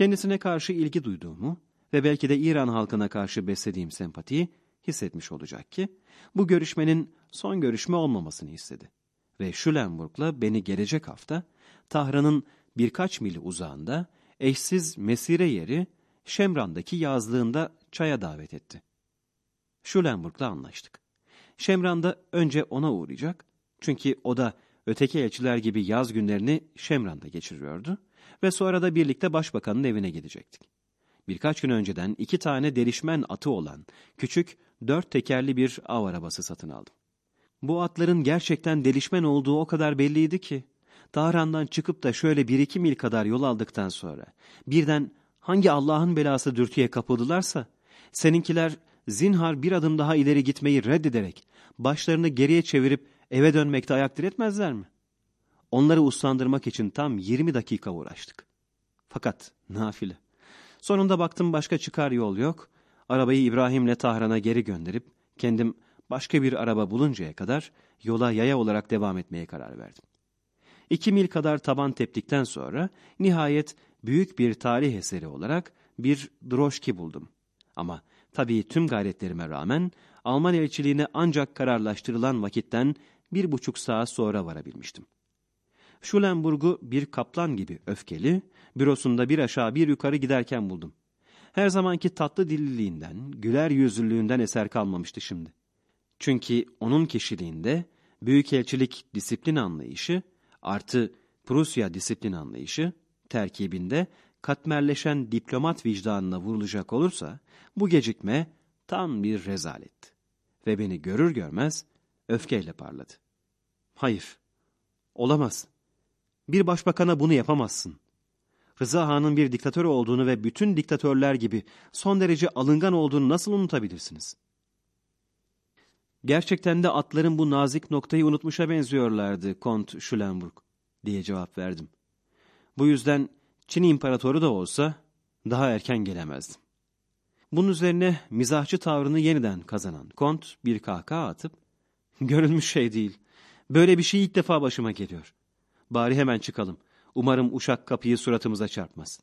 Kendisine karşı ilgi duyduğumu ve belki de İran halkına karşı beslediğim sempatiyi hissetmiş olacak ki, bu görüşmenin son görüşme olmamasını istedi. Ve Schülenburg'la beni gelecek hafta Tahran'ın birkaç mil uzağında eşsiz mesire yeri Şemran'daki yazlığında çaya davet etti. Schülenburg'la anlaştık. Şemran'da önce ona uğrayacak, çünkü o da öteki elçiler gibi yaz günlerini Şemran'da geçiriyordu ve sonra da birlikte başbakanın evine gidecektik. Birkaç gün önceden iki tane derişmen atı olan küçük dört tekerli bir av arabası satın aldım. Bu atların gerçekten delişmen olduğu o kadar belliydi ki, Tahran'dan çıkıp da şöyle bir iki mil kadar yol aldıktan sonra, birden hangi Allah'ın belası dürtüye kapıldılarsa, seninkiler zinhar bir adım daha ileri gitmeyi reddederek, başlarını geriye çevirip eve dönmekte ayak diretmezler mi? Onları uslandırmak için tam 20 dakika uğraştık. Fakat nafile. Sonunda baktım başka çıkar yol yok. Arabayı İbrahim'le Tahran'a geri gönderip kendim başka bir araba buluncaya kadar yola yaya olarak devam etmeye karar verdim. İki mil kadar taban teptikten sonra nihayet büyük bir tarih eseri olarak bir droşki buldum. Ama tabii tüm gayretlerime rağmen Alman elçiliğine ancak kararlaştırılan vakitten bir buçuk saat sonra varabilmiştim. Schulenburg'u bir kaplan gibi öfkeli, bürosunda bir aşağı bir yukarı giderken buldum. Her zamanki tatlı dilliliğinden, güler yüzlülüğünden eser kalmamıştı şimdi. Çünkü onun kişiliğinde büyükelçilik disiplin anlayışı artı Prusya disiplin anlayışı terkibinde katmerleşen diplomat vicdanına vurulacak olursa bu gecikme tam bir rezalet. Ve beni görür görmez öfkeyle parladı. Hayır, olamaz. Bir başbakana bunu yapamazsın. Rıza Han'ın bir diktatör olduğunu ve bütün diktatörler gibi son derece alıngan olduğunu nasıl unutabilirsiniz? Gerçekten de atların bu nazik noktayı unutmuşa benziyorlardı Kont Schulenburg diye cevap verdim. Bu yüzden Çin imparatoru da olsa daha erken gelemezdim. Bunun üzerine mizahçı tavrını yeniden kazanan Kont bir kahkaha atıp görülmüş şey değil. Böyle bir şey ilk defa başıma geliyor. Bari hemen çıkalım. Umarım uşak kapıyı suratımıza çarpmaz.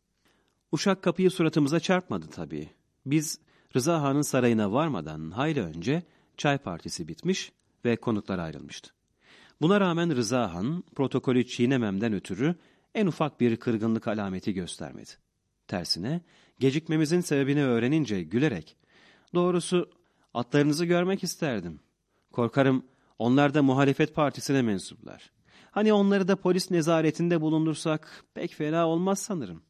Uşak kapıyı suratımıza çarpmadı tabii. Biz Rıza Han'ın sarayına varmadan hayli önce çay partisi bitmiş ve konuklar ayrılmıştı. Buna rağmen Rıza Han protokolü çiğnememden ötürü en ufak bir kırgınlık alameti göstermedi. Tersine gecikmemizin sebebini öğrenince gülerek, ''Doğrusu atlarınızı görmek isterdim. Korkarım onlar da muhalefet partisine mensuplar. Hani onları da polis nezaretinde bulundursak pek fena olmaz sanırım.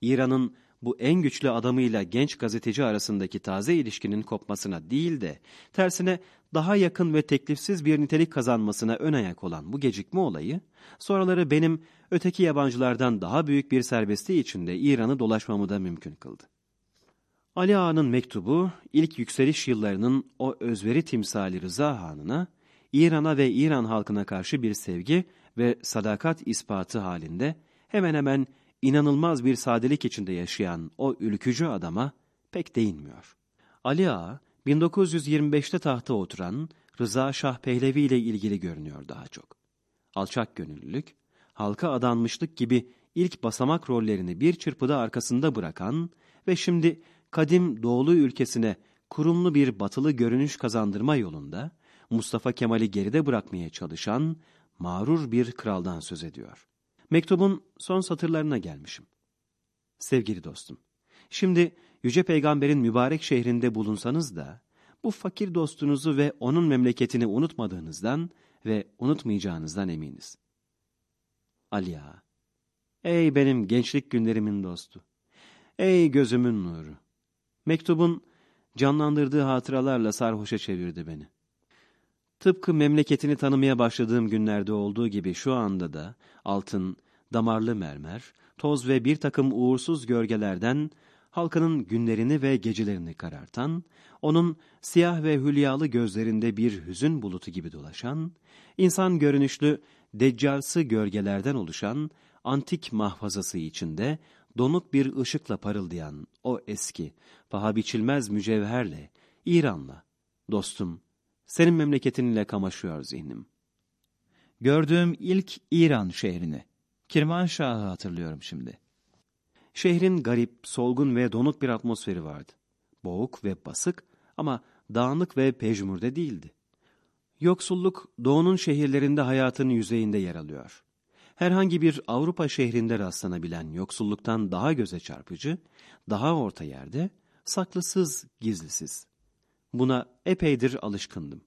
İran'ın bu en güçlü adamıyla genç gazeteci arasındaki taze ilişkinin kopmasına değil de tersine daha yakın ve teklifsiz bir nitelik kazanmasına ön ayak olan bu gecikme olayı, sonraları benim öteki yabancılardan daha büyük bir serbestliği içinde İran'ı dolaşmamı da mümkün kıldı. Ali Ağa'nın mektubu, ilk yükseliş yıllarının o özveri timsali Rıza Han'ına, İran'a ve İran halkına karşı bir sevgi ve sadakat ispatı halinde hemen hemen inanılmaz bir sadelik içinde yaşayan o ülkücü adama pek değinmiyor. Ali Ağa, 1925'te tahta oturan Rıza Şah Pehlevi ile ilgili görünüyor daha çok. Alçak gönüllülük, halka adanmışlık gibi ilk basamak rollerini bir çırpıda arkasında bırakan ve şimdi kadim doğulu ülkesine kurumlu bir batılı görünüş kazandırma yolunda Mustafa Kemal'i geride bırakmaya çalışan mağrur bir kraldan söz ediyor. Mektubun son satırlarına gelmişim. Sevgili dostum, şimdi Yüce Peygamber'in mübarek şehrinde bulunsanız da, bu fakir dostunuzu ve onun memleketini unutmadığınızdan ve unutmayacağınızdan eminiz. Aliya, ey benim gençlik günlerimin dostu, ey gözümün nuru, mektubun canlandırdığı hatıralarla sarhoşa çevirdi beni. Tıpkı memleketini tanımaya başladığım günlerde olduğu gibi şu anda da altın, damarlı mermer, toz ve bir takım uğursuz gölgelerden halkının günlerini ve gecelerini karartan, onun siyah ve hülyalı gözlerinde bir hüzün bulutu gibi dolaşan, insan görünüşlü deccalsı gölgelerden oluşan antik mahfazası içinde donuk bir ışıkla parıldayan o eski, paha biçilmez mücevherle, İran'la, dostum, senin memleketinle kamaşıyor zihnim. Gördüğüm ilk İran şehrini, Kirmanşah'ı hatırlıyorum şimdi. Şehrin garip, solgun ve donuk bir atmosferi vardı. Boğuk ve basık ama dağınık ve pejmürde değildi. Yoksulluk doğunun şehirlerinde hayatın yüzeyinde yer alıyor. Herhangi bir Avrupa şehrinde rastlanabilen yoksulluktan daha göze çarpıcı, daha orta yerde, saklısız, gizlisiz. Buna epeydir alışkındım.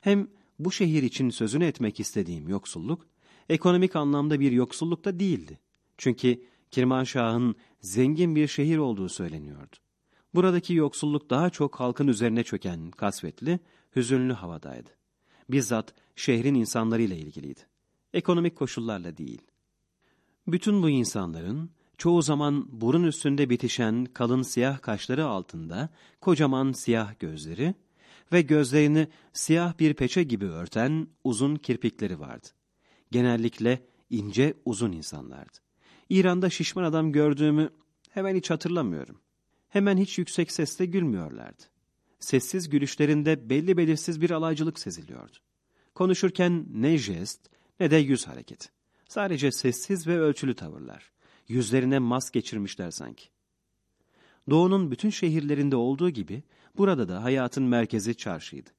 Hem bu şehir için sözünü etmek istediğim yoksulluk, ekonomik anlamda bir yoksulluk da değildi. Çünkü Kirmanşah'ın zengin bir şehir olduğu söyleniyordu. Buradaki yoksulluk daha çok halkın üzerine çöken kasvetli, hüzünlü havadaydı. Bizzat şehrin insanlarıyla ilgiliydi. Ekonomik koşullarla değil. Bütün bu insanların çoğu zaman burun üstünde bitişen kalın siyah kaşları altında kocaman siyah gözleri ve gözlerini siyah bir peçe gibi örten uzun kirpikleri vardı. Genellikle ince uzun insanlardı. İran'da şişman adam gördüğümü hemen hiç hatırlamıyorum. Hemen hiç yüksek sesle gülmüyorlardı. Sessiz gülüşlerinde belli belirsiz bir alaycılık seziliyordu. Konuşurken ne jest ne de yüz hareketi. Sadece sessiz ve ölçülü tavırlar. Yüzlerine mas geçirmişler sanki. Doğu'nun bütün şehirlerinde olduğu gibi burada da hayatın merkezi çarşıydı.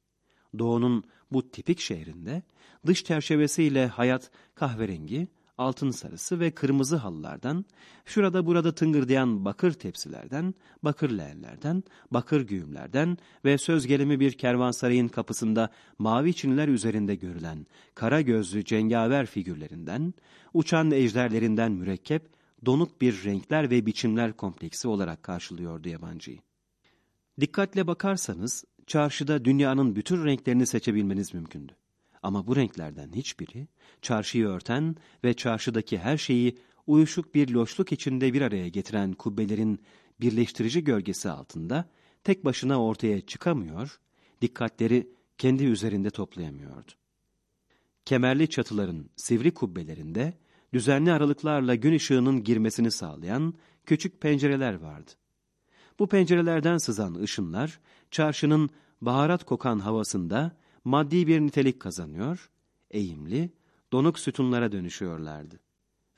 Doğu'nun bu tipik şehrinde dış çerçevesiyle hayat kahverengi, altın sarısı ve kırmızı halılardan, şurada burada tıngırdayan bakır tepsilerden, bakır leğenlerden, bakır güğümlerden ve söz gelimi bir kervansarayın kapısında mavi çinler üzerinde görülen kara gözlü cengaver figürlerinden, uçan ejderlerinden mürekkep, donuk bir renkler ve biçimler kompleksi olarak karşılıyordu yabancıyı. Dikkatle bakarsanız, çarşıda dünyanın bütün renklerini seçebilmeniz mümkündü. Ama bu renklerden hiçbiri çarşıyı örten ve çarşıdaki her şeyi uyuşuk bir loşluk içinde bir araya getiren kubbelerin birleştirici gölgesi altında tek başına ortaya çıkamıyor, dikkatleri kendi üzerinde toplayamıyordu. Kemerli çatıların sivri kubbelerinde düzenli aralıklarla gün ışığının girmesini sağlayan küçük pencereler vardı. Bu pencerelerden sızan ışınlar çarşının baharat kokan havasında maddi bir nitelik kazanıyor, eğimli, donuk sütunlara dönüşüyorlardı.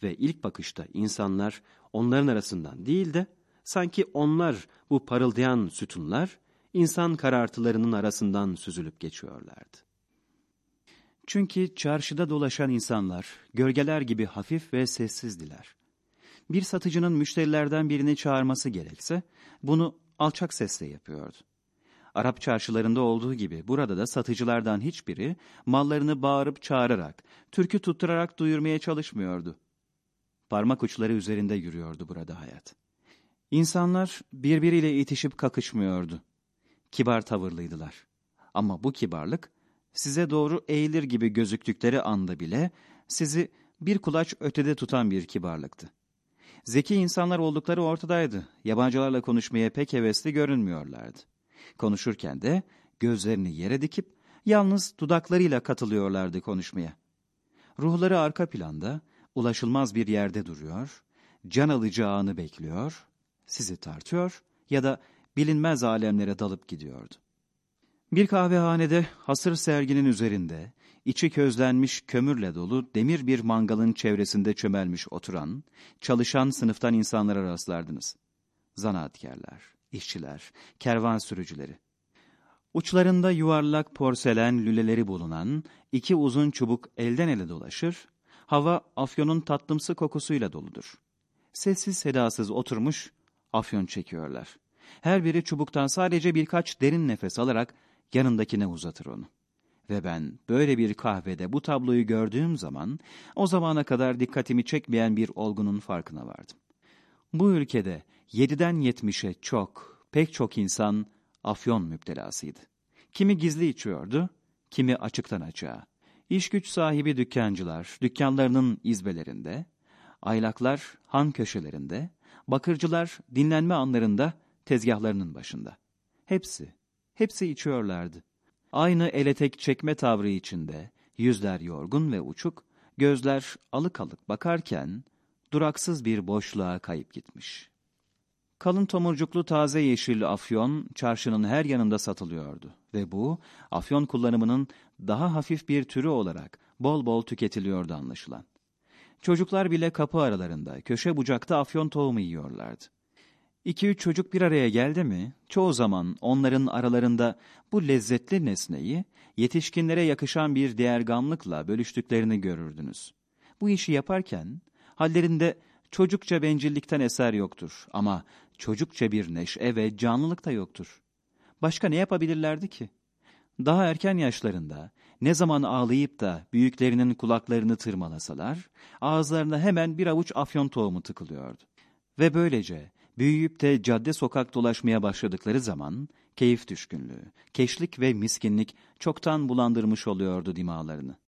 Ve ilk bakışta insanlar onların arasından değil de sanki onlar bu parıldayan sütunlar insan karartılarının arasından süzülüp geçiyorlardı. Çünkü çarşıda dolaşan insanlar gölgeler gibi hafif ve sessizdiler. Bir satıcının müşterilerden birini çağırması gerekse bunu alçak sesle yapıyordu. Arap çarşılarında olduğu gibi burada da satıcılardan hiçbiri mallarını bağırıp çağırarak, türkü tutturarak duyurmaya çalışmıyordu. Parmak uçları üzerinde yürüyordu burada hayat. İnsanlar birbiriyle itişip kakışmıyordu. Kibar tavırlıydılar. Ama bu kibarlık size doğru eğilir gibi gözüktükleri anda bile sizi bir kulaç ötede tutan bir kibarlıktı. Zeki insanlar oldukları ortadaydı. Yabancılarla konuşmaya pek hevesli görünmüyorlardı. Konuşurken de gözlerini yere dikip yalnız dudaklarıyla katılıyorlardı konuşmaya. Ruhları arka planda, ulaşılmaz bir yerde duruyor, can alıcı anı bekliyor, sizi tartıyor ya da bilinmez alemlere dalıp gidiyordu. Bir kahvehanede hasır serginin üzerinde, içi közlenmiş kömürle dolu demir bir mangalın çevresinde çömelmiş oturan, çalışan sınıftan insanlara rastlardınız. Zanaatkarlar, işçiler, kervan sürücüleri. Uçlarında yuvarlak porselen lüleleri bulunan iki uzun çubuk elden ele dolaşır, hava afyonun tatlımsı kokusuyla doludur. Sessiz sedasız oturmuş, afyon çekiyorlar. Her biri çubuktan sadece birkaç derin nefes alarak yanındakine uzatır onu. Ve ben böyle bir kahvede bu tabloyu gördüğüm zaman o zamana kadar dikkatimi çekmeyen bir olgunun farkına vardım. Bu ülkede yediden yetmişe çok, pek çok insan afyon müptelasıydı. Kimi gizli içiyordu, kimi açıktan açığa. İş güç sahibi dükkancılar dükkanlarının izbelerinde, aylaklar han köşelerinde, bakırcılar dinlenme anlarında tezgahlarının başında. Hepsi, hepsi içiyorlardı. Aynı eletek çekme tavrı içinde, yüzler yorgun ve uçuk, gözler alık alık bakarken, duraksız bir boşluğa kayıp gitmiş. Kalın tomurcuklu taze yeşil afyon çarşının her yanında satılıyordu ve bu afyon kullanımının daha hafif bir türü olarak bol bol tüketiliyordu anlaşılan. Çocuklar bile kapı aralarında, köşe bucakta afyon tohumu yiyorlardı. İki üç çocuk bir araya geldi mi, çoğu zaman onların aralarında bu lezzetli nesneyi yetişkinlere yakışan bir değergamlıkla bölüştüklerini görürdünüz. Bu işi yaparken hallerinde çocukça bencillikten eser yoktur ama çocukça bir neşe ve canlılık da yoktur. Başka ne yapabilirlerdi ki? Daha erken yaşlarında ne zaman ağlayıp da büyüklerinin kulaklarını tırmalasalar, ağızlarına hemen bir avuç afyon tohumu tıkılıyordu. Ve böylece büyüyüp de cadde sokak dolaşmaya başladıkları zaman keyif düşkünlüğü, keşlik ve miskinlik çoktan bulandırmış oluyordu dimağlarını.